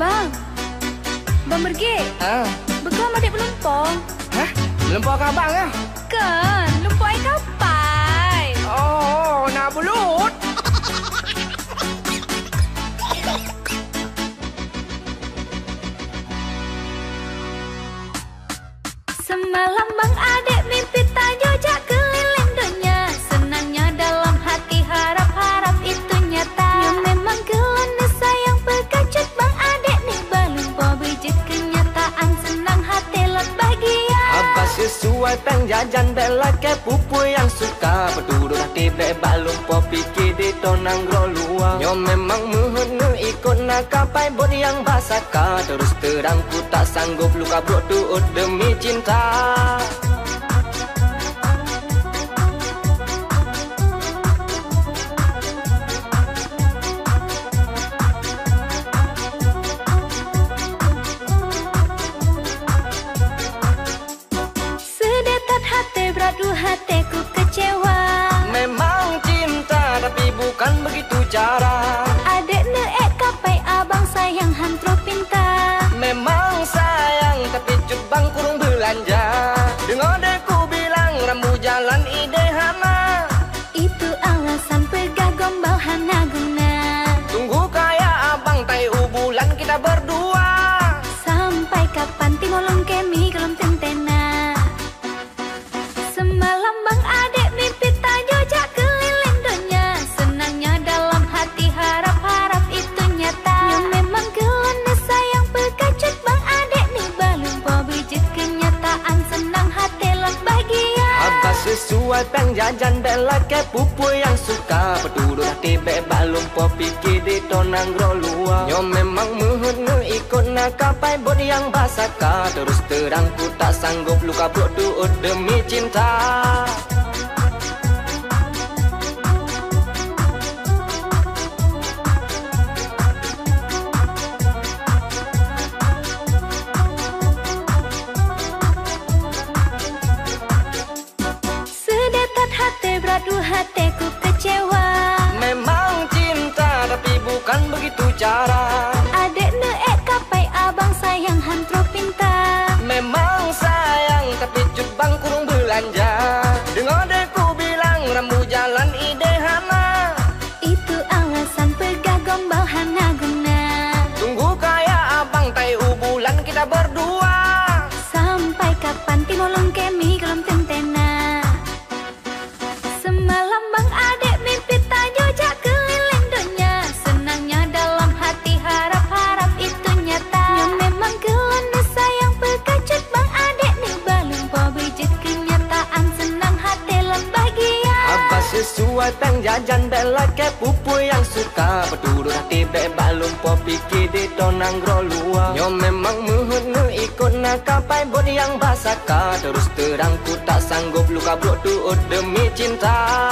Abang pergi. Ha? Bekam adik berlumpur. Hah? Lempar ke abang ya? Kan, lumpur air kapai. Oh, nak belut. Semalam bang adik Sesuai peng jajan bela ke pupu yang suka. Berduduk hati bebak lumpur fikir di tonang luar. Nyo memang muhunu ikut nak kapai bot yang basaka. Terus terang ku tak sanggup luka brok tuut demi cinta る果てく peng jajan bela ke pupu yang suka. Berduduk hati bebak lumpur fikir di tonang luar. Nyo memang muhunu ikut nak kapai bot yang basaka. Terus terang ku tak sanggup luka brok tuut demi cinta बेचारा peng jajan bela ke pupu yang suka. Berduduk hati bebak lumpur fikir di tonang luar. Nyo memang muhunu ikut nak kapai bot yang basaka. Terus terang ku tak sanggup luka brok tuut demi cinta